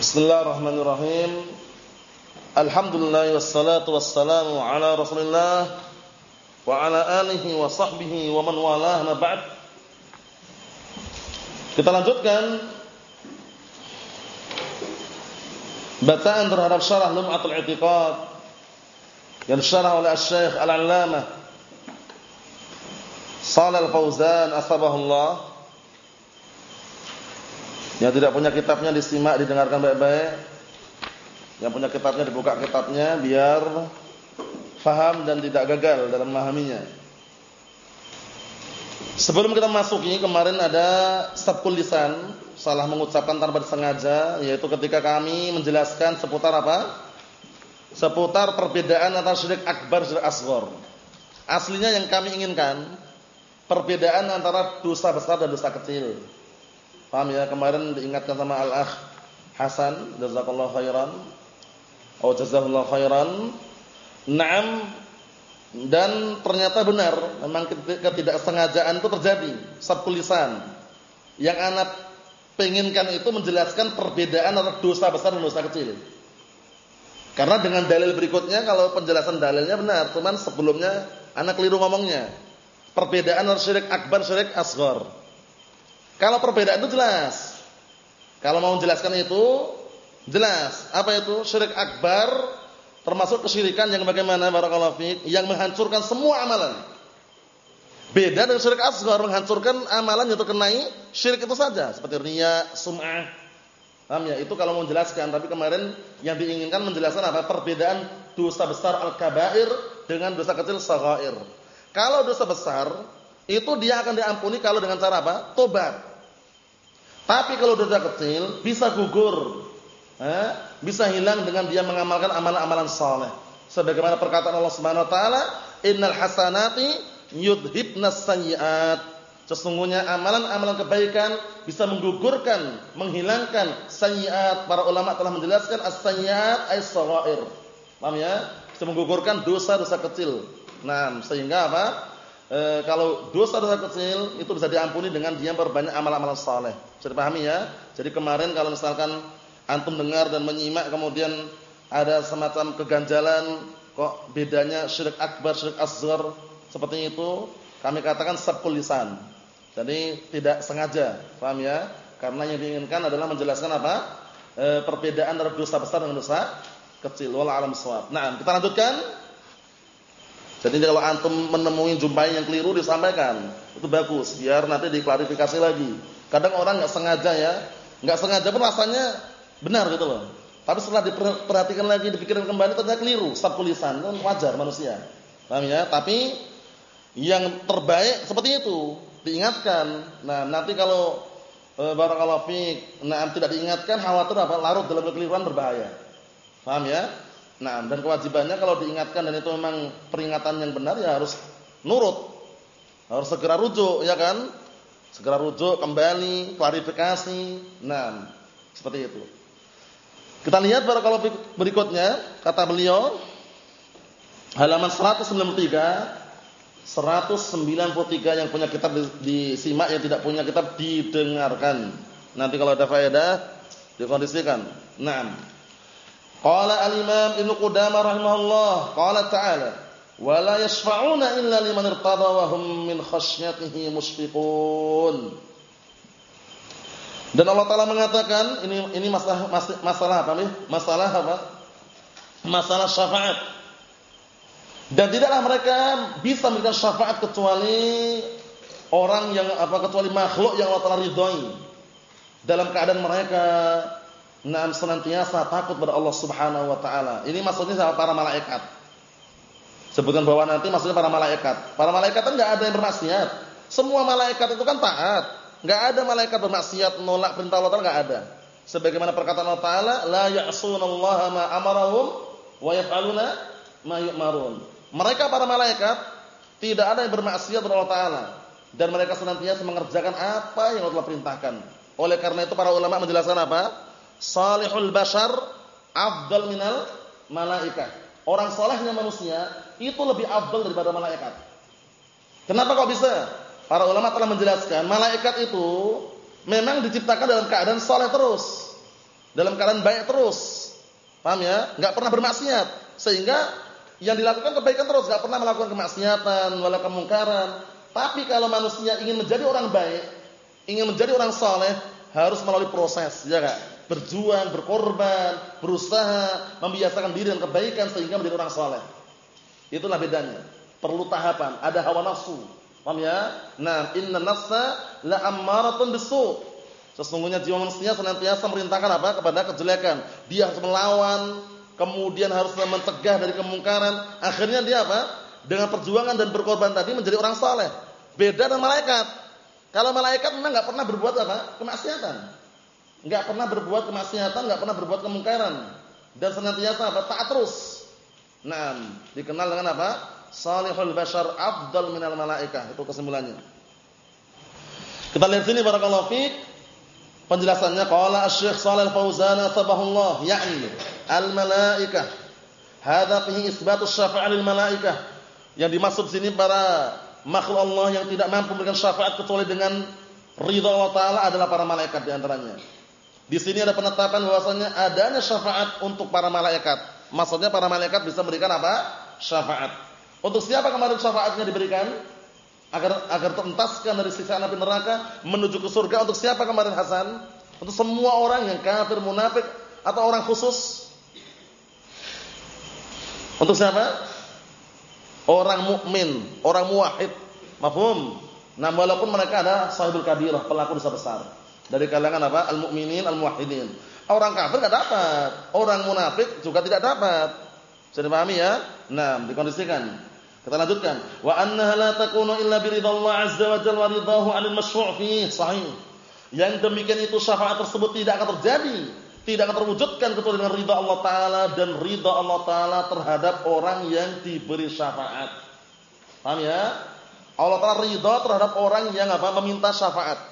Bismillahirrahmanirrahim. Alhamdulillah wassalatu wassalamu ala Rasulillah wa ala alihi wa sahbihi wa man walah ma ba'd. Kita lanjutkan bacaan terhadap syarah Lum'atul I'tiqad yang disyarah oleh Syekh Al-Allamah Shalal Fauzan asbahullah yang tidak punya kitabnya disimak, didengarkan baik-baik. Yang punya kitabnya dibuka kitabnya biar faham dan tidak gagal dalam memahaminya. Sebelum kita masuki kemarin ada sabkul lisan, salah mengucapkan tanpa disengaja, yaitu ketika kami menjelaskan seputar apa? Seputar perbedaan antara syirik akbar dan asghar. Aslinya yang kami inginkan perbedaan antara dosa besar dan dosa kecil. Paham ya? Kemarin diingatkan sama Al-Akh Hasan, jazakallahu khairan. Oh, jazakallahu khairan. Naam dan ternyata benar, memang ketidaksengajaan itu terjadi, sabkul lisan. Yang anak penginkan itu menjelaskan perbedaan antara dosa besar dan dosa kecil. Karena dengan dalil berikutnya kalau penjelasan dalilnya benar, cuman sebelumnya anak keliru ngomongnya. Perbedaan antara syirik akbar, syirik asghar. Kalau perbedaan itu jelas. Kalau mau menjelaskan itu jelas. Apa itu? Syirik akbar termasuk kesyirikan yang bagaimana barakallahu fiik yang menghancurkan semua amalan. Beda dengan syirik asghar menghancurkan amalan yang terkenai syirik itu saja seperti riya, sum'ah. Paham ya? Itu kalau mau menjelaskan, tapi kemarin yang diinginkan menjelaskan apa? Perbedaan dosa besar al-kabair dengan dosa kecil saghair. Kalau dosa besar itu dia akan diampuni kalau dengan cara apa? Tobat. Tapi kalau dosa kecil bisa gugur. Eh, bisa hilang dengan dia mengamalkan amalan-amalan saleh. Sebagaimana perkataan Allah Subhanahu wa taala, "Innal hasanati yudhibnas sayyi'at." Sesungguhnya amalan-amalan kebaikan bisa menggugurkan, menghilangkan sayyi'at. Para ulama telah menjelaskan as-sayyi'at ay saghair. Paham ya? Bisa menggugurkan dosa-dosa kecil. Nah, sehingga apa? E, kalau dosa-dosa kecil itu bisa diampuni dengan dia berbanyak amal-amal saleh. Bisa dipahami ya? Jadi kemarin kalau misalkan antum dengar dan menyimak kemudian ada semacam keganjalan kok bedanya syirik akbar, syirik asghar seperti itu, kami katakan sabqul lisan. Jadi tidak sengaja, paham ya? Karena yang diinginkan adalah menjelaskan apa? E, perbedaan antara dosa besar dan dosa kecil. Wallahu a'lam bishawab. Nah, kita lanjutkan. Jadi kalau antum menemui jumpai yang keliru disampaikan, itu bagus biar nanti diklarifikasi lagi. Kadang orang nggak sengaja ya, nggak sengaja pun rasanya benar gitu loh. Tapi setelah diperhatikan lagi, dipikirkan kembali ternyata keliru, sabkul lisan, itu wajar manusia. Paham ya? Tapi yang terbaik seperti itu, diingatkan. Nah, nanti kalau e, barakallahu fiik, nah tidak diingatkan khawatir apa? Larut dalam kekeliruan berbahaya. Paham ya? Nah, dan kewajibannya kalau diingatkan dan itu memang peringatan yang benar ya harus nurut. Harus segera rujuk, ya kan? Segera rujuk, kembali, klarifikasi. Nah, seperti itu. Kita lihat kalau berikutnya, kata beliau halaman 193 193 yang punya kitab disimak yang tidak punya kitab didengarkan. Nanti kalau ada faedah dikondisikan. Nah, Qala al-Imam Ibnu Qudamah rahimahullah, qala ta'ala, "Wa la yashfa'una illa liman irtada wa hum min khasyatihi mushfiqun." Dan Allah Taala mengatakan, ini ini masalah masalah apa nih? Masalah apa? Masalah syafaat. Dan tidaklah mereka bisa memberikan syafaat kecuali orang yang apa kecuali makhluk yang Allah Taala ridhoi. Dalam keadaan mereka Naam senantiasa takut pada Allah Subhanahu wa taala. Ini maksudnya sama para malaikat. Sebutkan bahwa nanti maksudnya para malaikat. Para malaikat kan enggak ada yang bermaksiat. Semua malaikat itu kan taat. Enggak ada malaikat bermaksiat menolak perintah Allah Taala enggak ada. Sebagaimana perkataan Allah Taala, la ya'sunallaha ma amarahum wa yaf'aluna ma yu'marun. Mereka para malaikat tidak ada yang bermaksiat kepada Allah Taala dan mereka senantiasa mengerjakan apa yang Allah perintahkan. Oleh karena itu para ulama menjelaskan apa? Salihul bashar afdal minal malaikat. Orang salehnya manusia itu lebih afdal daripada malaikat. Kenapa kok bisa? Para ulama telah menjelaskan, malaikat itu memang diciptakan dalam keadaan saleh terus. dalam keadaan baik terus. Paham ya? Enggak pernah bermaksiat. Sehingga yang dilakukan kebaikan terus, enggak pernah melakukan kemaksiatan wala kemungkaran. Tapi kalau manusia ingin menjadi orang baik, ingin menjadi orang saleh, harus melalui proses, ya enggak? Berjuang, berkorban, berusaha membiasakan diri dengan kebaikan sehingga menjadi orang saleh. Itulah bedanya. Perlu tahapan, ada hawa nafsu. Paham ya? Nah, inna nafsa la ammaratun bisu. Sesungguhnya jiwa manusia senantiasa merintahkan apa? Kepada kejelekan. Dia harus melawan, kemudian harus mencegah dari kemungkaran. Akhirnya dia apa? Dengan perjuangan dan berkorban tadi menjadi orang saleh. Beda dengan malaikat. Kalau malaikat memang enggak pernah berbuat apa? Kemaksiatan. Enggak pernah berbuat kemaksiatan, enggak pernah berbuat kemungkaran. Dan senantiasa apa? Taat terus. Nah, dikenal dengan apa? Salihul bashar afdal minal malaikah. Itu kesimpulannya. Kita lihat sini barakallahu fiik. Penjelasannya qala Asy-Syaikh Shalal Fauzan tabahullah yakni al malaikah. Hadza fihi isbatu syafa'ah lil malaikah. Yang dimaksud sini para makhluk Allah yang tidak mampu memberikan syafaat kecuali dengan ridha Allah taala adalah para malaikat di antaranya. Di sini ada penetapan bahwasanya adanya syafaat untuk para malaikat. Maksudnya para malaikat bisa memberikan apa? Syafaat. Untuk siapa kemarin syafaatnya diberikan? Agar agar terentaskan dari siksa api neraka menuju ke surga untuk siapa kemarin Hasan? Untuk semua orang yang kafir, munafik atau orang khusus? Untuk siapa? Orang mukmin, orang muwahhid. Mafhum? Nah, walaupun mereka ada sahibul kabirah, pelaku dosa besar. Dari kalangan apa? Al-mukminin, al-muwahhidin. Orang kafir enggak dapat, orang munafik juga tidak dapat. Bisa dipahami ya? Nah, dikondisikan. Kita lanjutkan. Wa annaha la takunu illa bi ridallah azza wa jalla wa ridahu 'anil masyru' sahih. Yang demikian itu syafaat tersebut tidak akan terjadi, tidak akan terwujudkan kecuali dengan ridha Allah taala dan ridha Allah taala terhadap orang yang diberi syafaat. Paham ya? Allah taala ridha terhadap orang yang apa? meminta syafaat.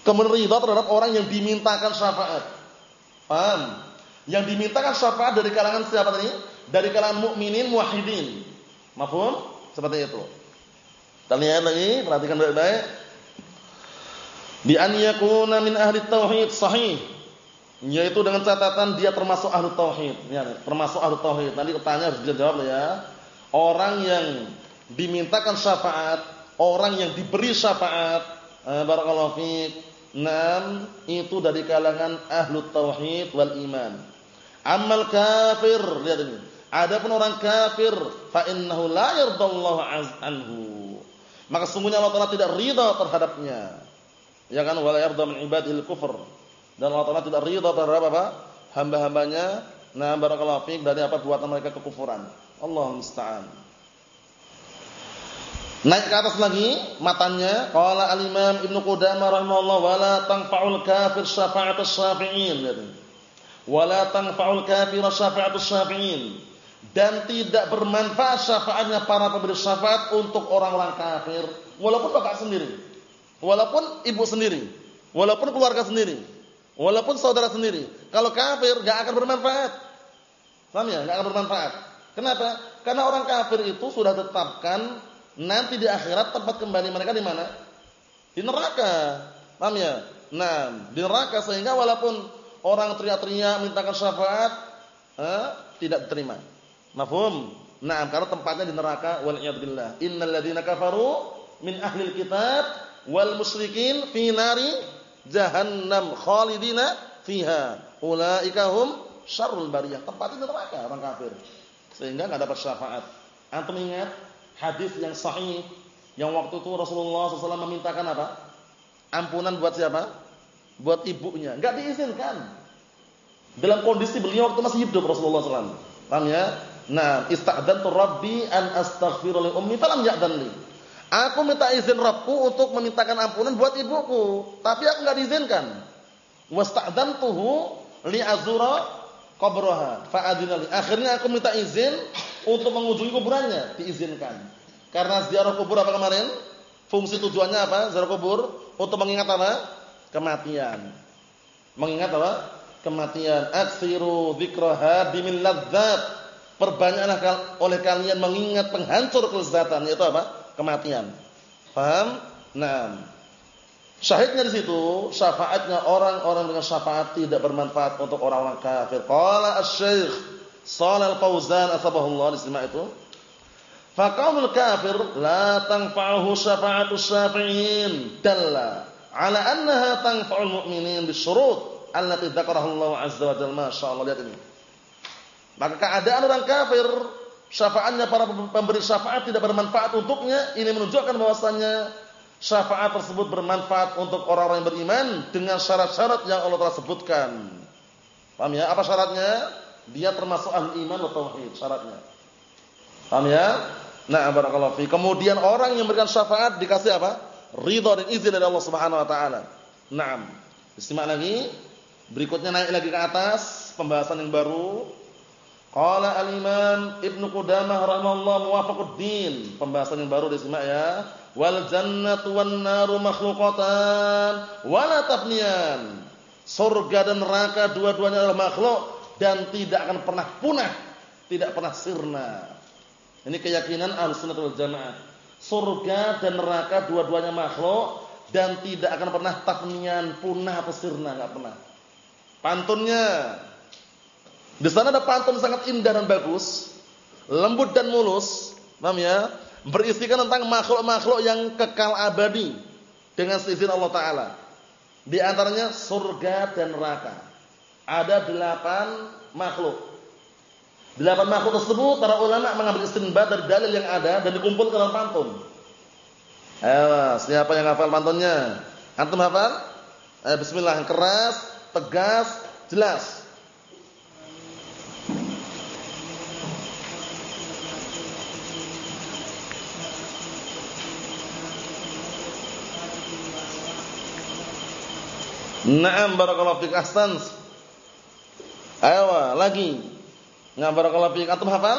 Kemudian ridha terhadap orang yang dimintakan syafaat. Paham? Yang dimintakan syafaat dari kalangan siapa tadi? Dari kalangan mukminin muwahhidin. Mafhum? Seperti itu. Kita lihat lagi, perhatikan baik-baik. Bi an yakuna min ahli tauhid sahih. Yaitu dengan catatan dia termasuk ahli tauhid. Ya, termasuk ahli tauhid. Nanti tanya harus dijawab ya. Orang yang dimintakan syafaat, orang yang diberi syafaat, eh, barakallahu fiik. Nam itu dari kalangan ahlu tauhid wal iman. Amal kafir, lihat ini. Adapun orang kafir, fa innahu la yardallahu anhu. Maka sungguhnya Allah Taala tidak ridha terhadapnya. Ya kan wala yarda min ibadil kufur. Dan Allah Taala tidak ridha terhadap apa? Hamba-hambanya. Nah, barakallahu fiik dari apa buatan mereka kekufuran. Allah musta'an. Naik ke atas lagi matanya. Qala al-Imam Ibnu Qudamah rahimahullah wala tanfa'ul kafir syafa'atus syafi'in wala tanfa'ul kafir syafa'atus syafi'in dan tidak bermanfaat syafaatnya para pemberi syafaat untuk orang-orang kafir. Walaupun bapak sendiri. Walaupun ibu sendiri. Walaupun keluarga sendiri. Walaupun saudara sendiri. Kalau kafir enggak akan bermanfaat. Paham ya? Enggak akan bermanfaat. Kenapa? Karena orang kafir itu sudah tetapkan nanti di akhirat tempat kembali mereka di mana? Di neraka. Paham ya? Nah, di neraka sehingga walaupun orang teriak-teriak mintakan syafaat, eh, tidak diterima. Mafhum? Nah, karena tempatnya di neraka wal iyadillah. Innal ladzina kafaru min ahlil kitab wal musyrikin fi nari jahannam khalidina fiha. Ulaika hum syarrul bariyah. Tempatnya di neraka orang kafir. Sehingga enggak dapat syafaat. Antum ingat hadis yang sahih yang waktu itu Rasulullah SAW memintakan apa? Ampunan buat siapa? Buat ibunya. Enggak diizinkan. Dalam kondisi beliau waktu masih hidup Rasulullah SAW. Paham ya? Nah, ista'dantu rabbi an astaghfiru li ummi falam ya'dan li. Aku minta izin Rabbku untuk memintakan ampunan buat ibuku, tapi aku enggak diizinkan. Wasta'dantuhu li azura qabraha fa'adina li. Akhirnya aku minta izin untuk mengunjungi kuburannya diizinkan. Karena ziarah kubur apa kemarin? Fungsi tujuannya apa? Ziarah kubur untuk mengingat apa? Kematian. Mengingat apa? Kematian. Aksiru dzikra hadimil ladzat. Perbanyaklah oleh kalian mengingat penghancur kelezatan yaitu apa? Kematian. Paham? Nah. Syahidnya di situ, syafaatnya orang-orang dengan syafaat tidak bermanfaat untuk orang-orang kafir. Qala asy-syekh Shalal Fauzan asbahullah disimak itu. Faqaulul kafir la tanfa'uhu syafa'atu syafi'in dalla ala annaha tanfa'ul mu'minin bisyurut allati dzakaraha Allah azza wa jalla. Masyaallah lihat ini. Maka keadaan orang kafir syafaatnya para pemberi syafaat tidak bermanfaat untuknya, ini menunjukkan bahwasannya syafaat tersebut bermanfaat untuk orang-orang yang beriman dengan syarat-syarat yang Allah telah sebutkan. Paham ya? Apa syaratnya? Dia termasuk ahli iman atau tauhid syaratnya. Paham ya? Nah, barakallahu fi. Kemudian orang yang memberikan syafaat dikasih apa? Ridha dan izin dari Allah Subhanahu wa taala. Naam. Disimak lagi. Berikutnya naik lagi ke atas, pembahasan yang baru. Qala al-Imam Ibnu Qudamah rahimahullah muwafaquddin. Pembahasan yang baru disimak ya wal jannatu wan naru makhluqatan wala tafniyan. Surga dan neraka dua-duanya adalah makhluk dan tidak akan pernah punah, tidak pernah sirna. Ini keyakinan Ahlussunnah wal Jamaah. Surga dan neraka dua-duanya makhluk dan tidak akan pernah tafniyan, punah atau sirna, enggak pernah. Pantunnya di sana ada pantun sangat indah dan bagus, lembut dan mulus, paham ya? berisikan tentang makhluk-makhluk yang kekal abadi dengan seizin Allah Taala. Di antaranya surga dan neraka. Ada delapan makhluk. Delapan makhluk tersebut para ulama mengambil istinbat dari dalil yang ada dan dikumpulkan dalam pantun. Ayo, siapa yang hafal pantunnya? Antum hafal? Ayo, bismillah, keras, tegas, jelas. Naam barakallahu fik ahsans. Ayo lagi. Ngam barakallahu fik. Antum hafal?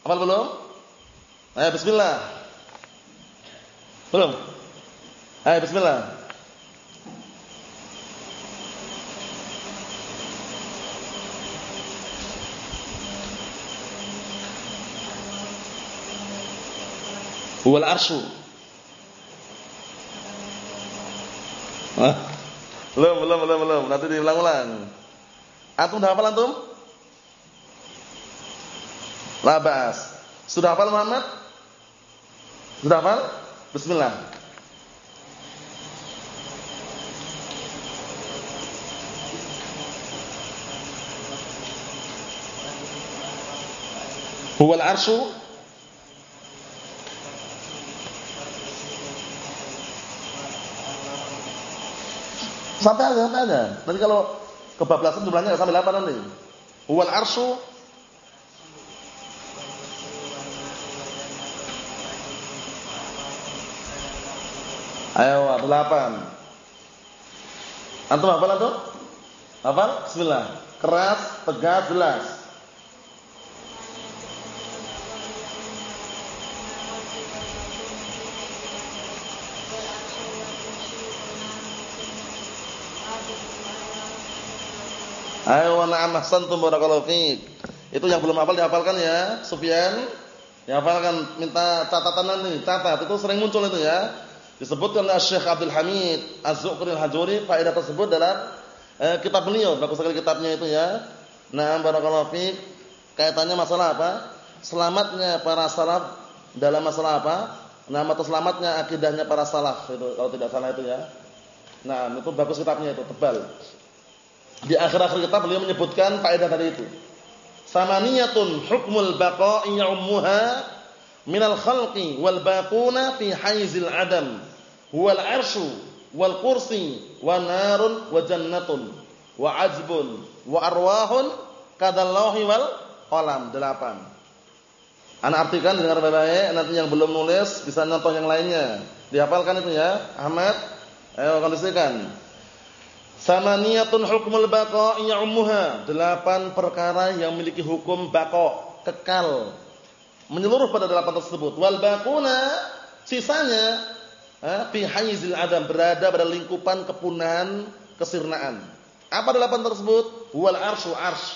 Hafal belum? Ayo bismillah. Belum? Ayo bismillah. Huwal arsyu. Belum, belum, belum, belum. Nanti diulang-ulang. Antum sudah hafal antum? Labas. Sudah hafal Muhammad? Sudah hafal? Bismillah. Huwal arsyu Sampai aja, sampai aja. Nanti kalau kebablasan jumlahnya enggak sampai 8 nanti. Huwal arsyu Ayo, 8. Antum hafal antum? Hafal? Bismillah. Keras, tegas, jelas. Ayo na'am ahsantum barakallahu fiik. Itu yang belum hafal dihafalkan ya, Sufyan. Dihafalkan minta catatan nanti, catat. Itu sering muncul itu ya. Disebutkan oleh Syekh Abdul Hamid Az-Zuqri Al-Hajuri faedah tersebut dalam eh, kitab beliau. Bagus sekali kitabnya itu ya. Nah, barakallahu fiik. Kaitannya masalah apa? Selamatnya para salaf dalam masalah apa? Nama selamatnya akidahnya para salaf itu kalau tidak salah itu ya. Nah, itu bagus kitabnya itu, tebal. Di akhir-akhir kitab beliau menyebutkan faedah tadi itu. Samaniyatun hukmul baqa'i ummuha minal khalqi wal baquna fi haizil adam. Huwal arsyu wal kursi wa narun wa jannatun wa ajbun wa arwahun kadallahi wal qalam. Delapan. Anak artikan dengar baik-baik, nanti yang belum nulis bisa nonton yang lainnya. Dihafalkan itu ya, Ahmad. Ayo kondisikan. Samaniyatun hukmul baqa'i ummuha. Delapan perkara yang memiliki hukum baqa, kekal. Menyeluruh pada delapan tersebut. Wal baquna sisanya fi hayzil adam berada pada lingkupan kepunahan kesirnaan. Apa delapan tersebut? Wal arsyu arsy.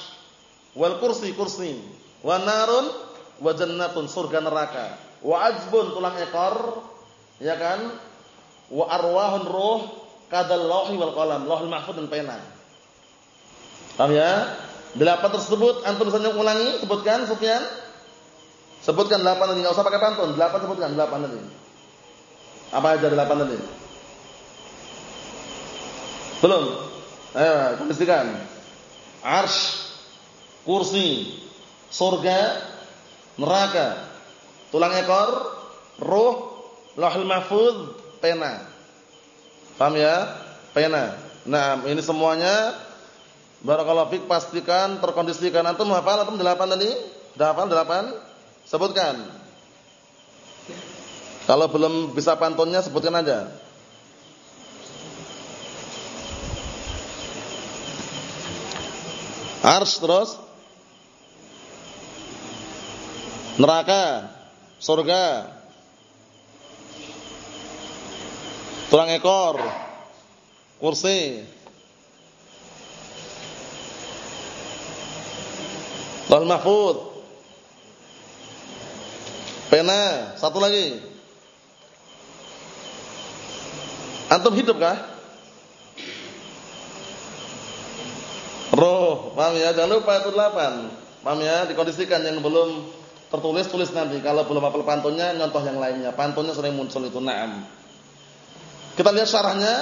Wal kursi kursi. Wa narun wa jannatun surga neraka. Wa ajbun tulang ekor. Ya kan? wa arwahun ruh kadal lauhi wal qalam, lauhul mahfuz dan pena. Paham ya? Delapan tersebut antum bisa ulangi, sebutkan Sufyan. Sebutkan delapan tadi, enggak usah pakai pantun. Delapan sebutkan delapan tadi. Apa aja delapan tadi? Belum? Ayo, tuliskan. Arsh, kursi, surga, neraka, tulang ekor, ruh, lauhul mahfuz, pena. Paham ya? Pena. Nah, ini semuanya barakallahu fik pastikan terkondisikan. Antum hafal antum 8 tadi? Sudah hafal 8? Sebutkan. Kalau belum bisa pantunnya sebutkan aja. Ars terus neraka, surga, tulang ekor, kursi, Lahul mahfud. Pena, satu lagi. Antum hidup kah? Roh, paham ya? Jangan lupa itu delapan. Paham ya? Dikondisikan yang belum tertulis tulis nanti. Kalau belum hafal pantunnya, nyontoh yang lainnya. Pantunnya sering muncul itu. Naam. Kita lihat syarahnya.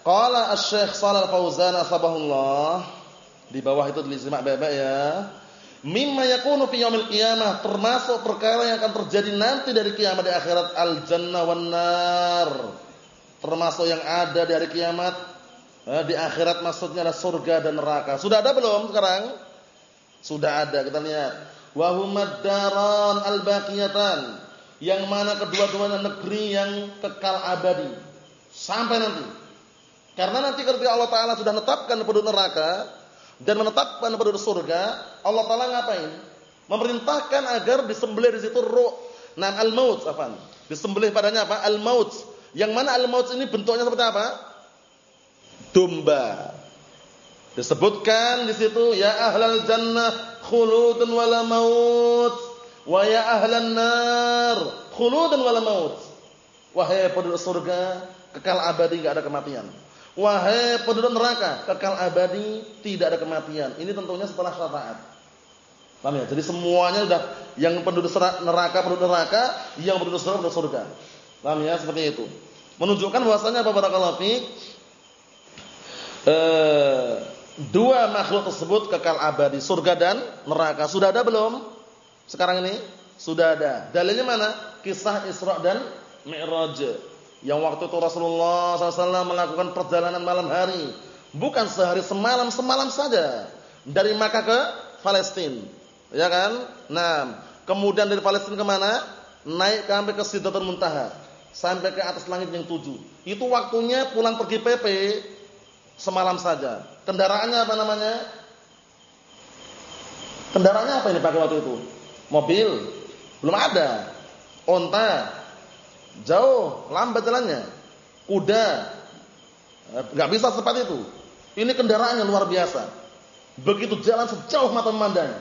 Qala Asy-Syaikh Shalal Fauzan asbahullah. Di bawah itu tulis simak baik-baik ya. Mimma yakunu fi yaumil qiyamah termasuk perkara yang akan terjadi nanti dari kiamat di akhirat al jannah wan nar. Termasuk yang ada dari kiamat eh, di akhirat maksudnya adalah surga dan neraka. Sudah ada belum sekarang? Sudah ada. Kita lihat wa daran al-baqiyatan yang mana kedua-duanya negeri yang kekal abadi sampai nanti. Karena nanti ketika Allah taala sudah menetapkan penduduk neraka dan menetapkan penduduk surga, Allah taala ngapain? Memerintahkan agar disembelih di situ ruh. Nah, al-maut, apa? Disembelih padanya apa? Al-maut. Yang mana al-maut ini bentuknya seperti apa? Domba. Disebutkan di situ ya ahlal jannah khuludun wala maut wa ya ahlan nar khuludun wala maut. Wahai penduduk surga, kekal abadi enggak ada kematian. Wahai penduduk neraka, kekal abadi, tidak ada kematian. Ini tentunya setelah syafaat. Paham ya? Jadi semuanya sudah yang penduduk neraka, penduduk neraka, yang penduduk surga, penduduk surga. Paham ya? Seperti itu. Menunjukkan bahwasanya apa barakallahu fiik? Eh dua makhluk tersebut kekal abadi, surga dan neraka. Sudah ada belum? Sekarang ini sudah ada. Dalilnya mana? Kisah Isra dan Mi'raj. Yang waktu itu Rasulullah SAW melakukan perjalanan malam hari, bukan sehari semalam, semalam saja dari Makkah ke Palestina, ya kan? Nah, kemudian dari Palestina ke mana? Naik sampai ke Sidratul Muntaha, sampai ke atas langit yang tujuh. Itu waktunya pulang pergi PP semalam saja. Kendaraannya apa namanya? Kendaraannya apa ini pakai waktu itu? Mobil? Belum ada. Onta? Jauh, lambat jalannya. Kuda? Enggak bisa secepat itu. Ini kendaraannya luar biasa. Begitu jalan sejauh mata memandang.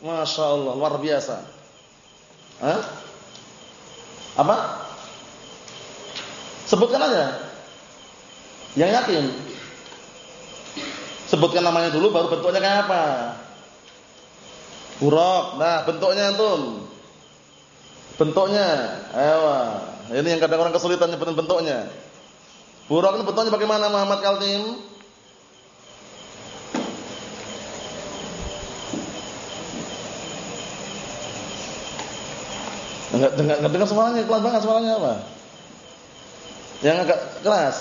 Masya Allah, luar biasa. Hah? Apa? Sebutkan aja. Yang yakin. Sebutkan namanya dulu baru bentuknya kayak apa. Buruk. Nah, bentuknya antum. Bentuknya. Ayo. Ini yang kadang orang kesulitan nyebutin bentuknya. Buruk ini bentuknya bagaimana Muhammad Kaltim? Enggak dengar, enggak dengar suaranya, kelas banget suaranya apa? Yang agak keras.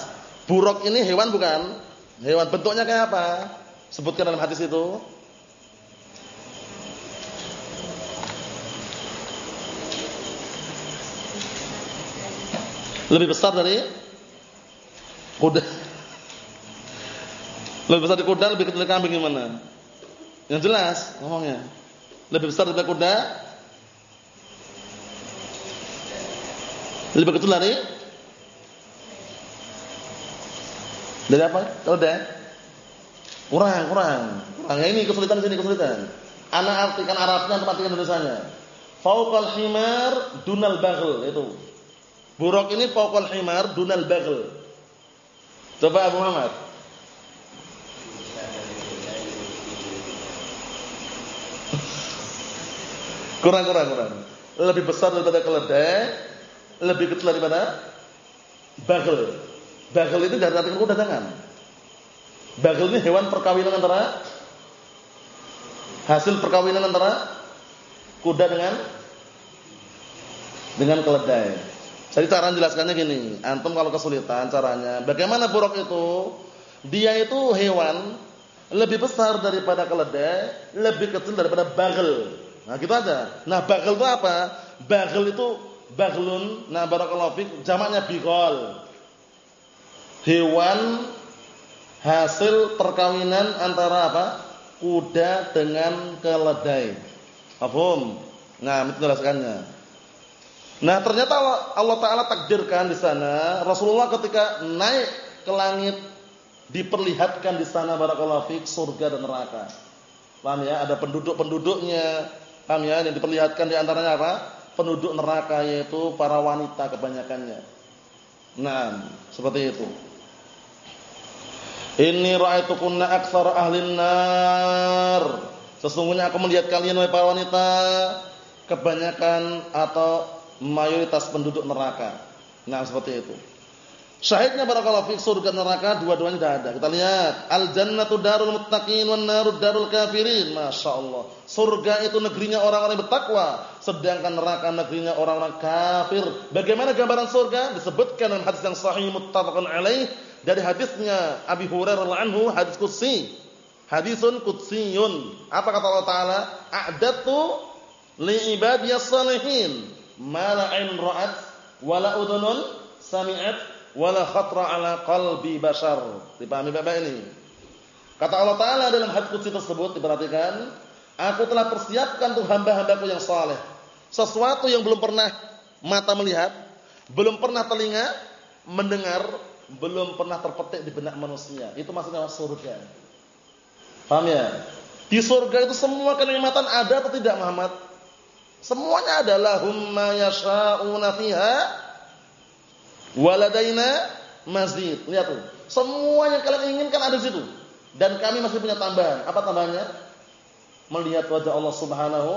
Buruk ini hewan bukan? Hewan bentuknya kayak apa? Sebutkan dalam hadis itu. Lebih besar dari kuda. Lebih besar dari kuda, lebih kecil dari kambing gimana? Yang jelas ngomongnya. Lebih besar dari kuda. Lebih kecil dari Dari apa? Udah. Kurang, kurang. Kurang. Ini kesulitan sini kesulitan. Anak artikan Arabnya, artikan Indonesianya. Fauqal himar dunal baghl itu. Buruk ini fawqal himar dunal baghl. Coba Abu Muhammad. Kurang kurang kurang. Lebih besar daripada keledai, lebih kecil daripada bagel. Bagel itu dari arti kuda jangan. Bagel ini hewan perkawinan antara hasil perkawinan antara kuda dengan dengan keledai. Jadi cara menjelaskannya gini, antum kalau kesulitan caranya, bagaimana buruk itu? Dia itu hewan lebih besar daripada keledai, lebih kecil daripada bagel. Nah, gitu aja. Nah, bagel itu apa? Bagel itu baglun, nah barakallahu fik, jamaknya bigol. Hewan hasil perkawinan antara apa? Kuda dengan keledai. Paham? Nah, itu jelaskannya. Nah, ternyata Allah taala takdirkan di sana Rasulullah ketika naik ke langit diperlihatkan di sana barakallahu fik surga dan neraka. Paham ya? Ada penduduk-penduduknya, Paham ya? Yang diperlihatkan di antaranya apa? Penduduk neraka yaitu para wanita kebanyakannya. Nah, seperti itu. Ini ra'aitukunna aktsar ahlin nar. Sesungguhnya aku melihat kalian wahai para wanita kebanyakan atau mayoritas penduduk neraka. Nah, seperti itu. Syahidnya barakallahu fi surga neraka dua-duanya sudah ada. Kita lihat, al jannatu darul muttaqin wan narud darul kafirin. Masyaallah. Surga itu negerinya orang-orang yang bertakwa, sedangkan neraka negerinya orang-orang kafir. Bagaimana gambaran surga? Disebutkan dalam hadis yang sahih muttafaqun alaih dari hadisnya Abi Hurairah anhu, hadis qudsi. Hadisun qudsiyun. Apa kata Allah Taala? A'datu li ibadiyas salihin ma la ra'at wala udhunun sami'at wala khatra ala qalbi bashar. Dipahami Bapak ini? Kata Allah Taala dalam hadis qudsi tersebut diperhatikan, aku telah persiapkan untuk hamba-hambaku yang saleh sesuatu yang belum pernah mata melihat, belum pernah telinga mendengar, belum pernah terpetik di benak manusia. Itu maksudnya surga. Paham ya? Di surga itu semua kenikmatan ada atau tidak Muhammad? Semuanya adalah humma yasha'una fiha Waladaina mazid. Lihat tuh. Semua yang kalian inginkan ada di situ. Dan kami masih punya tambahan. Apa tambahannya? Melihat wajah Allah Subhanahu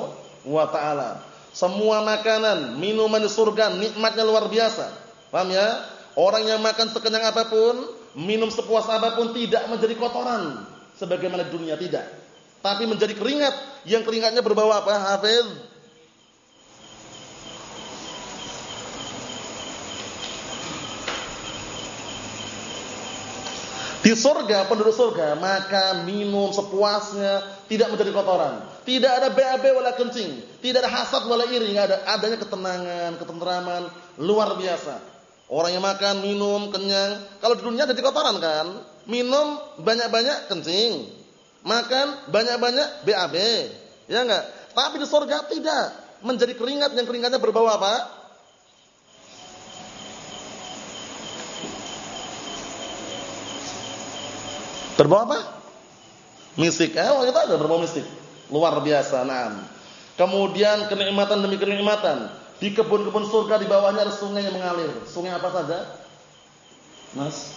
wa taala. Semua makanan, minuman di surga nikmatnya luar biasa. Paham ya? Orang yang makan sekenyang apa pun, minum sepuas apa pun tidak menjadi kotoran sebagaimana dunia tidak. Tapi menjadi keringat, yang keringatnya berbau apa? Hafiz Di surga, penduduk surga, makan, minum sepuasnya, tidak menjadi kotoran. Tidak ada BAB wala kencing, tidak ada hasad wala iri, ada. Adanya ketenangan, ketenteraman luar biasa. Orang yang makan, minum, kenyang. Kalau di dunia jadi kotoran kan? Minum banyak-banyak kencing. Makan banyak-banyak BAB. Ya enggak? Tapi di surga tidak. Menjadi keringat yang keringatnya berbau apa? Berbau apa? Misik. Eh, oh, itu ada berbau misik. Luar biasa. Nah. Kemudian kenikmatan demi kenikmatan. Di kebun-kebun surga di bawahnya ada sungai yang mengalir. Sungai apa saja? Mas.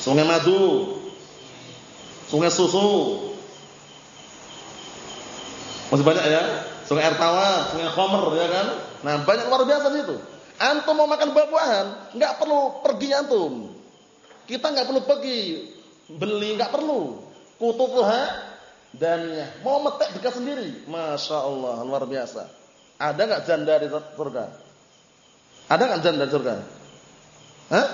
Sungai madu. Sungai susu. Masih banyak ya? Sungai air tawar, sungai khomer ya kan? Nah, banyak luar biasa di situ. Antum mau makan buah-buahan, enggak perlu pergi antum. Kita nggak perlu pergi beli, nggak perlu. Kutufuha dan mau metek dekat sendiri. Masya Allah, luar biasa. Ada nggak janda di surga? Ada nggak janda di surga? Hah?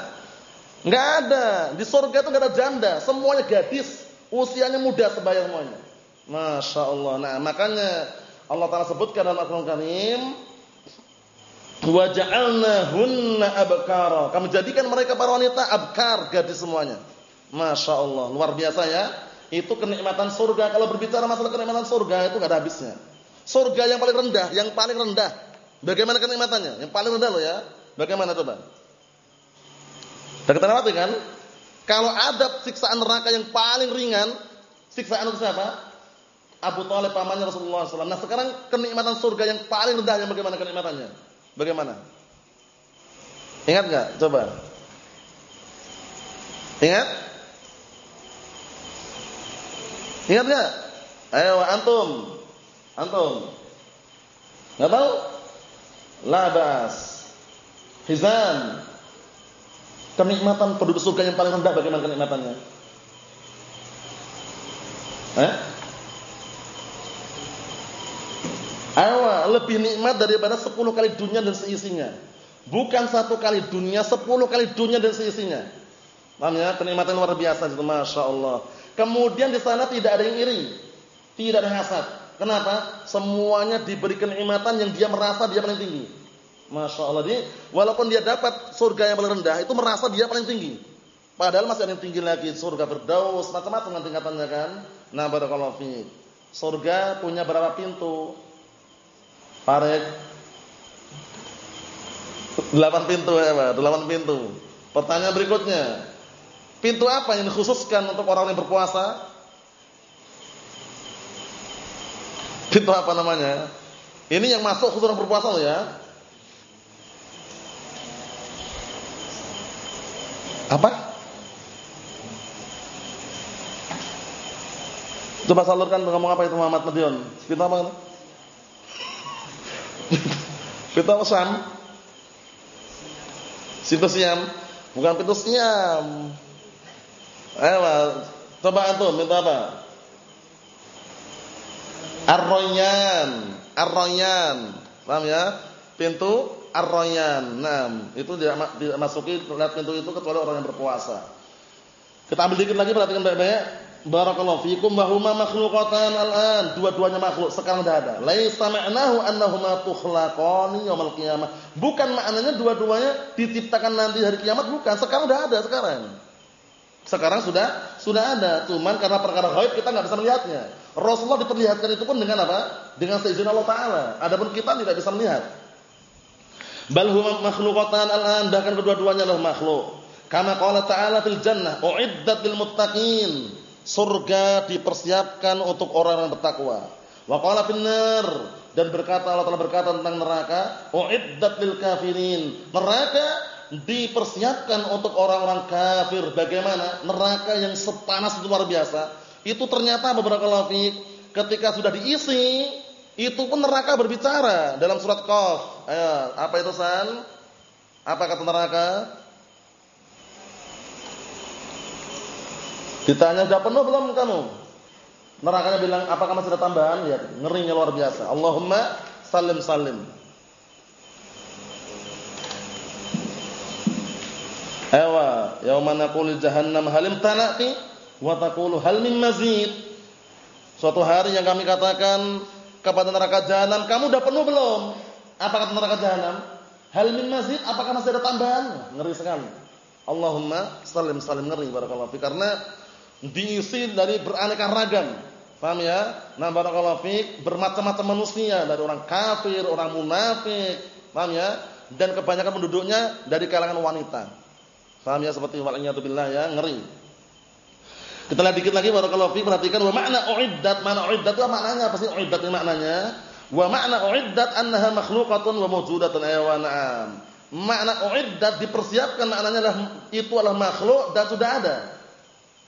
Nggak ada. Di surga itu nggak ada janda. Semuanya gadis. Usianya muda sebaya semuanya. Masya Allah. Nah makanya Allah Taala sebutkan dalam Al-Quran Karim Wa hunna abkara. Kami jadikan mereka para wanita abkar, gadis semuanya. Masya Allah, luar biasa ya. Itu kenikmatan surga. Kalau berbicara masalah kenikmatan surga itu gak ada habisnya. Surga yang paling rendah, yang paling rendah. Bagaimana kenikmatannya? Yang paling rendah loh ya. Bagaimana coba? Sudah kita lewati kan? Kalau ada siksaan neraka yang paling ringan, siksaan itu siapa? Abu Talib pamannya Rasulullah SAW. Nah sekarang kenikmatan surga yang paling rendah yang bagaimana kenikmatannya? Bagaimana? Ingat enggak? Coba. Ingat? Ingat enggak? Ayo antum. Antum. Enggak tahu? Labas. Hizan. Kenikmatan penduduk surga yang paling rendah bagaimana kenikmatannya? Eh? Lebih nikmat daripada 10 kali dunia dan seisinya. Bukan satu kali dunia, 10 kali dunia dan seisinya. Paham ya? Kenikmatan luar biasa itu, Masya Allah. Kemudian di sana tidak ada yang iri. Tidak ada hasad. Kenapa? Semuanya diberi kenikmatan yang dia merasa dia paling tinggi. Masya Allah. Jadi, walaupun dia dapat surga yang paling rendah, itu merasa dia paling tinggi. Padahal masih ada yang tinggi lagi. Surga berdaus, macam-macam tingkatannya kan. Nah, barakallahu fiik. Surga punya berapa pintu? Parek. Delapan pintu ya Pak, delapan pintu. Pertanyaan berikutnya. Pintu apa yang dikhususkan untuk orang yang berpuasa? Pintu apa namanya? Ini yang masuk khusus orang berpuasa loh ya. Apa? Coba salurkan ngomong apa itu Muhammad Madiun. Pintu apa? Pintu Sam? Pintu siam. Bukan pintu siam. Ayo, coba antum pintu apa? Ar-Royan. Ar-Royan. Paham ya? Pintu Ar-Royan. Nah, itu tidak tidak masuki lewat pintu itu kecuali orang yang berpuasa. Kita ambil dikit lagi perhatikan baik-baik. Barakallahu fikum wa huma makhluqatan al'an. Dua-duanya makhluk sekarang sudah ada. Laisa ma'nahu annahuma tukhlaqani yaumil qiyamah. Bukan maknanya dua-duanya diciptakan nanti hari kiamat bukan. Sekarang sudah ada sekarang. Sekarang sudah sudah ada. Cuman karena perkara gaib kita enggak bisa melihatnya. Rasulullah diperlihatkan itu pun dengan apa? Dengan seizin Allah taala. Adapun kita tidak bisa melihat. Bal huma makhluqatan al'an. Bahkan kedua-duanya adalah makhluk. Kama qala ta'ala fil jannah uiddat lil muttaqin surga dipersiapkan untuk orang yang bertakwa. Wa qala finnar dan berkata Allah Taala berkata tentang neraka, uiddat lil kafirin. Neraka dipersiapkan untuk orang-orang kafir. Bagaimana? Neraka yang sepanas itu luar biasa. Itu ternyata beberapa lafik ketika sudah diisi, itu pun neraka berbicara dalam surat Qaf. Ayo, apa itu San? Apa kata neraka? Ditanya sudah penuh belum kamu? Nerakanya bilang, apakah masih ada tambahan? Ya, ngerinya luar biasa. Allahumma salim salim. Ewa, yauma naqulu jahannam halim tanaqi wa taqulu hal min mazid. Suatu hari yang kami katakan kepada neraka jahanam, kamu sudah penuh belum? Apa kata neraka jahanam? Hal min mazid, apakah masih ada tambahan? Ngeri sekali. Allahumma salim salim ngeri barakallahu fi karena diisi dari beraneka ragam. Paham ya? Nah, barakallahu fiik, bermacam-macam manusia, dari orang kafir, orang munafik, paham ya? Dan kebanyakan penduduknya dari kalangan wanita. Paham ya seperti waliyatu billah ya, ngeri. Kita lihat dikit lagi barakallahu fiik, perhatikan wa makna uiddat, mana uiddat itu maknanya apa sih uiddat ini maknanya? Wa makna uiddat annaha makhluqatun wa mawjudatun wa na'am. Makna uiddat dipersiapkan maknanya adalah itu adalah makhluk dan sudah ada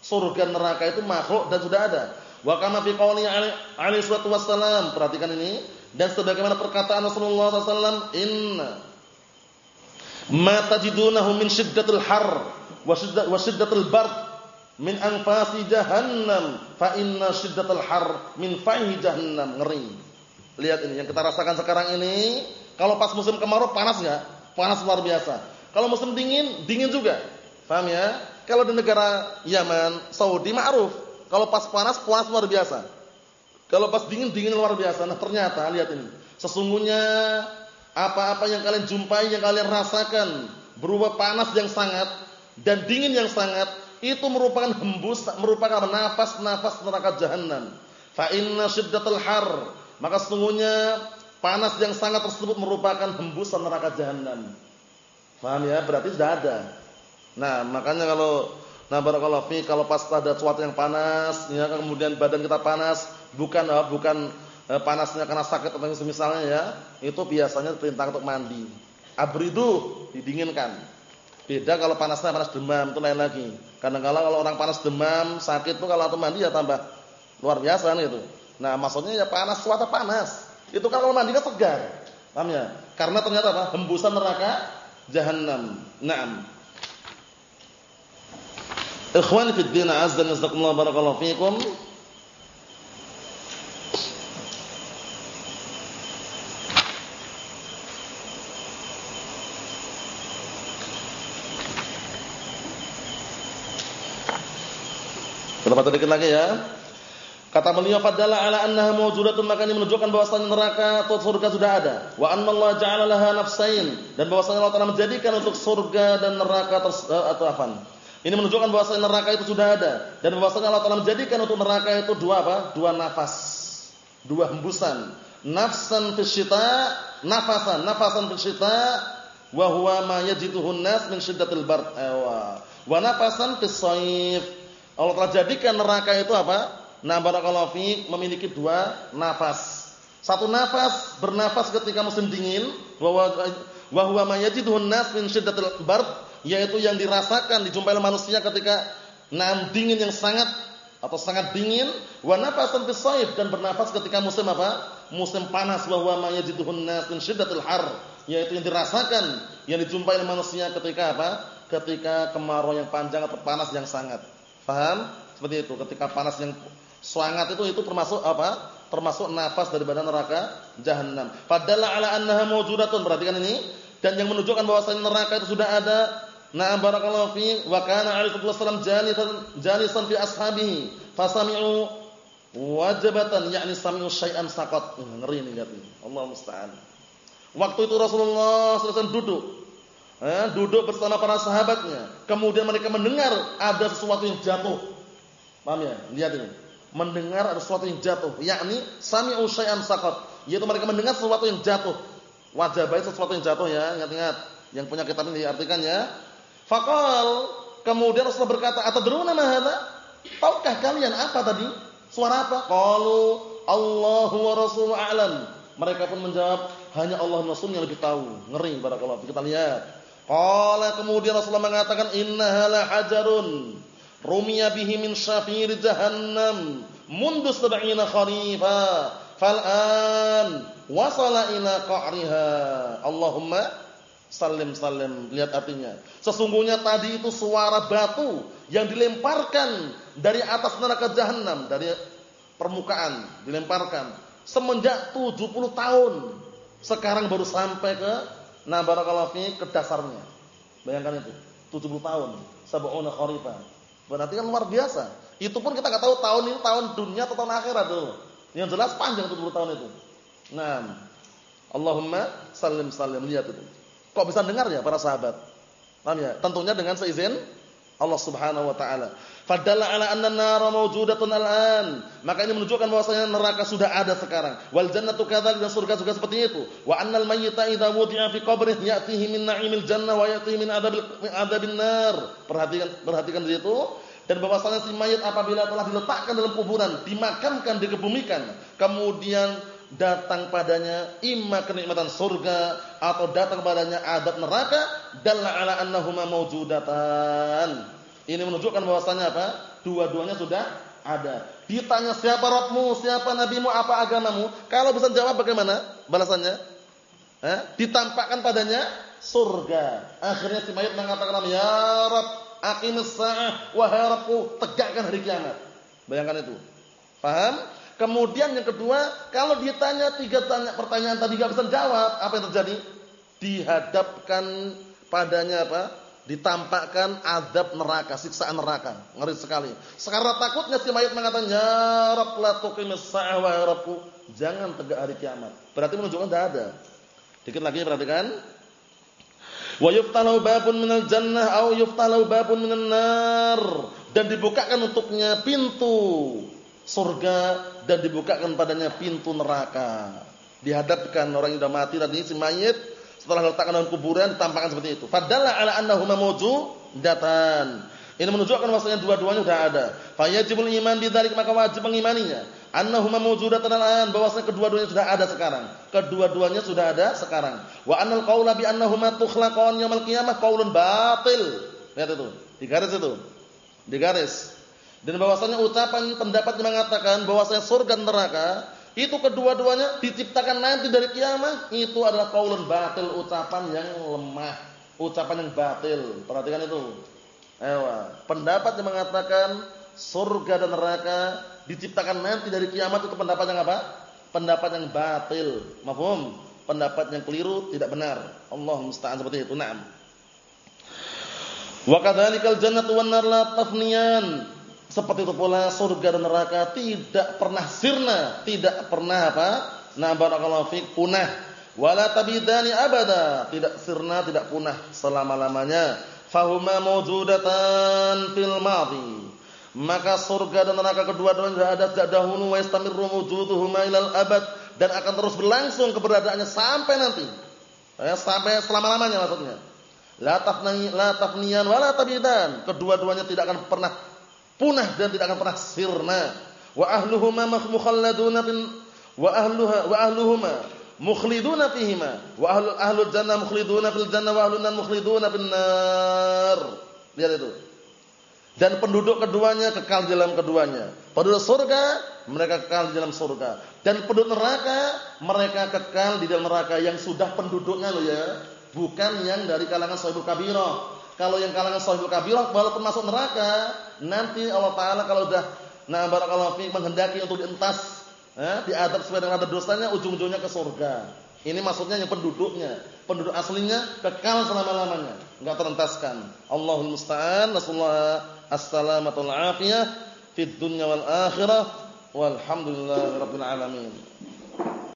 surga neraka itu makhluk dan sudah ada. Wa kama fi qouli alaihi salatu wassalam, perhatikan ini dan sebagaimana perkataan Rasulullah SAW, inna ma tajidunahu min syiddatil har wa syiddatil bard min anfasi jahannam fa inna har min fahi jahannam ngeri. Lihat ini yang kita rasakan sekarang ini, kalau pas musim kemarau panas enggak? Panas luar biasa. Kalau musim dingin, dingin juga. Paham ya? Kalau di negara Yaman, Saudi ma'ruf. Kalau pas panas, panas luar biasa. Kalau pas dingin, dingin luar biasa. Nah ternyata, lihat ini. Sesungguhnya, apa-apa yang kalian jumpai, yang kalian rasakan, berupa panas yang sangat, dan dingin yang sangat, itu merupakan hembus, merupakan nafas-nafas neraka jahanam. Fa inna syiddatul har. Maka sesungguhnya, panas yang sangat tersebut merupakan hembusan neraka jahanam. Paham ya? Berarti sudah ada. Nah, makanya kalau nah barakallahu fi kalau pas ada cuaca yang panas, ya kemudian badan kita panas, bukan uh, bukan uh, panasnya karena sakit atau misalnya ya, itu biasanya perintah untuk mandi. Abridu didinginkan. Beda kalau panasnya panas demam itu lain lagi. Karena kalau orang panas demam, sakit tuh kalau atau mandi ya tambah luar biasa kan gitu. Nah, maksudnya ya panas suatu panas. Itu kalau mandi kan segar. Paham ya? Karena ternyata apa? Hembusan neraka jahanam. Naam. Ikhwan fi din wa jalla barakallahu fikum. Kita baca dikit lagi ya. Kata beliau fadalla ala annaha mawjudatun maka ini menunjukkan bahwasanya neraka atau surga sudah ada. Wa anna Allah ja'ala laha nafsain dan bahwasanya Allah Taala menjadikan untuk surga dan neraka eh, atau apa? Ini menunjukkan bahwasanya neraka itu sudah ada dan bahwasanya Allah Taala menjadikan untuk neraka itu dua apa? Dua nafas. Dua hembusan. Nafsan fis syita, nafasan, nafasan fis syita wa huwa ma yajiduhu nas min syiddatil bard. Wa nafasan fis sayf Allah telah jadikan neraka itu apa? Nah, barakallahu fiik memiliki dua nafas. Satu nafas bernafas ketika musim dingin, wa huwa ma yajidun nas min syiddatil bard, yaitu yang dirasakan dijumpai oleh manusia ketika nam dingin yang sangat atau sangat dingin, wa nafasan fis dan bernafas ketika musim apa? Musim panas wa huwa ma yajidun nas min syiddatil har, yaitu yang dirasakan yang dijumpai oleh manusia ketika apa? Ketika kemarau yang panjang atau panas yang sangat. Paham? Seperti itu. Ketika panas yang sangat itu itu termasuk apa? Termasuk nafas dari badan neraka jahanam. Padahal ala annaha mawjudatun. Perhatikan ini dan yang menunjukkan bahwasanya neraka itu sudah ada. Na'am barakallahu fi wa kana alaihi wasallam jalisan jalisan fi ashabihi fasami'u wajibatan yakni sami'u syai'an saqat. Ngeri ini lihat ini. Allah musta'an. Waktu itu Rasulullah SAW duduk eh, duduk bersama para sahabatnya. Kemudian mereka mendengar ada sesuatu yang jatuh. Paham ya? Lihat ini. Mendengar ada sesuatu yang jatuh, yakni sami'u syai'an saqat. Yaitu mereka mendengar sesuatu yang jatuh. Wajah sesuatu yang jatuh ya, ingat-ingat. Yang punya kitab ini diartikan ya. Faqal, kemudian Rasulullah berkata, "Atadruna ma hadza?" Tahukah kalian apa tadi? Suara apa? Qalu Allahu wa a'lam. Mereka pun menjawab, hanya Allah dan Rasul yang lebih tahu. Ngeri barakallahu. Kita lihat. Qala kemudian Rasulullah mengatakan innaha la hajarun rumiya bihi min syafir jahannam mundu sab'ina kharifa fal'an wasala ila qa'riha Allahumma salim salim lihat artinya sesungguhnya tadi itu suara batu yang dilemparkan dari atas neraka jahanam dari permukaan dilemparkan semenjak 70 tahun sekarang baru sampai ke Nah barakallahu fi ke dasarnya. Bayangkan itu, 70 tahun, sab'una kharifa. Berarti kan luar biasa. Itu pun kita enggak tahu tahun ini tahun dunia atau tahun akhirat tuh. Yang jelas panjang 70 tahun itu. Nah, Allahumma salim salim lihat itu. Kok bisa dengar ya para sahabat? Paham ya? Tentunya dengan seizin Allah Subhanahu wa taala. Fadalla ala anna an-nara mawjudatun al-an. Maka ini menunjukkan bahwasanya neraka sudah ada sekarang. Wal jannatu kadzalik dan surga juga seperti itu. Wa annal mayyita idza wudi'a fi qabrihi ya'tihi min na'imil jannah wa ya'tihi min adabin nar. Perhatikan perhatikan di situ. Dan bahwasanya si mayit apabila telah diletakkan dalam kuburan, dimakamkan, dikebumikan, kemudian datang padanya imma kenikmatan surga atau datang padanya adab neraka dalla ala annahuma mawjudatan ini menunjukkan bahwasanya apa? Dua-duanya sudah ada. Ditanya siapa Rabbmu, siapa nabimu, apa agamamu? Kalau bisa jawab bagaimana balasannya? Eh? Ditampakkan padanya surga. Akhirnya si mayat mengatakan, "Ya Rabb, aqimis sa'ah Rabbku, tegakkan hari kiamat." Bayangkan itu. Paham? Kemudian yang kedua, kalau ditanya tiga tanya pertanyaan tadi enggak bisa jawab, apa yang terjadi? Dihadapkan padanya apa? ditampakkan adab neraka, siksaan neraka. Ngeri sekali. Sekarang takutnya si mayat mengatakan, "Ya Rabb la tuqimis sa'ah wa Rabbku." Jangan tegak hari kiamat. Berarti menunjukkan tidak ada. Dikit lagi perhatikan. Wa yuftalu babun minal jannah au yuftalu babun minan nar. Dan dibukakan untuknya pintu surga dan dibukakan padanya pintu neraka. Dihadapkan orang yang sudah mati tadi si mayat setelah letakkan dalam kuburan ditampakkan seperti itu. Fadalla ala annahuma datan. Ini menunjukkan bahwasanya dua-duanya sudah ada. Fayajibul iman bidzalik maka wajib mengimaninya. annahuma mawjudatan al'an bahwasanya kedua-duanya sudah ada sekarang. Kedua-duanya sudah ada sekarang. Wa annal qaula bi annahuma tukhlaqan yaumil qiyamah qaulun batil. Lihat itu, di garis itu. Di garis. Dan bahwasanya ucapan pendapat yang mengatakan bahwasanya surga dan neraka itu kedua-duanya diciptakan nanti dari kiamat, itu adalah qaulun batil, ucapan yang lemah, ucapan yang batil. Perhatikan itu. Ewa, pendapat yang mengatakan surga dan neraka diciptakan nanti dari kiamat itu pendapat yang apa? Pendapat yang batil. Mafhum? Pendapat yang keliru, tidak benar. Allah musta'an seperti itu. Naam. Wa kadzalikal jannatu wan nar la. Seperti itu pula surga dan neraka tidak pernah sirna, tidak pernah apa? Na barakallahu fik punah. Wala tabidani abada, tidak sirna, tidak punah selama-lamanya. Fahuma mawjudatan fil madhi. Maka surga dan neraka kedua-duanya sudah ada sejak dahulu wa yastamirru wujuduhuma ilal abad dan akan terus berlangsung keberadaannya sampai nanti. Ya, sampai selama-lamanya maksudnya. La tafni la tafniyan wala tabidan. Kedua-duanya tidak akan pernah punah dan tidak akan pernah sirna. Wa ahluhuma mukhalladuna wa ahluha wa ahluhuma mukhliduna fihima wa ahlu ahlul jannah mukhliduna fil jannah wa ahlun nar mukhliduna bin nar. Lihat itu. Dan penduduk keduanya kekal di dalam keduanya. Penduduk surga mereka kekal di dalam surga. Dan penduduk neraka mereka kekal di dalam neraka yang sudah penduduknya loh ya. Bukan yang dari kalangan sahibul kabirah. Kalau yang kalangan sahibul kabirah walaupun masuk neraka, nanti Allah taala kalau sudah nah barakallahu fi menghendaki untuk dientas, eh, diadab sesuai dengan adab dosanya ujung-ujungnya ke surga. Ini maksudnya yang penduduknya. Penduduk aslinya kekal selama-lamanya, enggak terentaskan. Allahul musta'an, nasallahu as-salamatu wal afiyah fid dunya wal akhirah. Walhamdulillahirabbil alamin.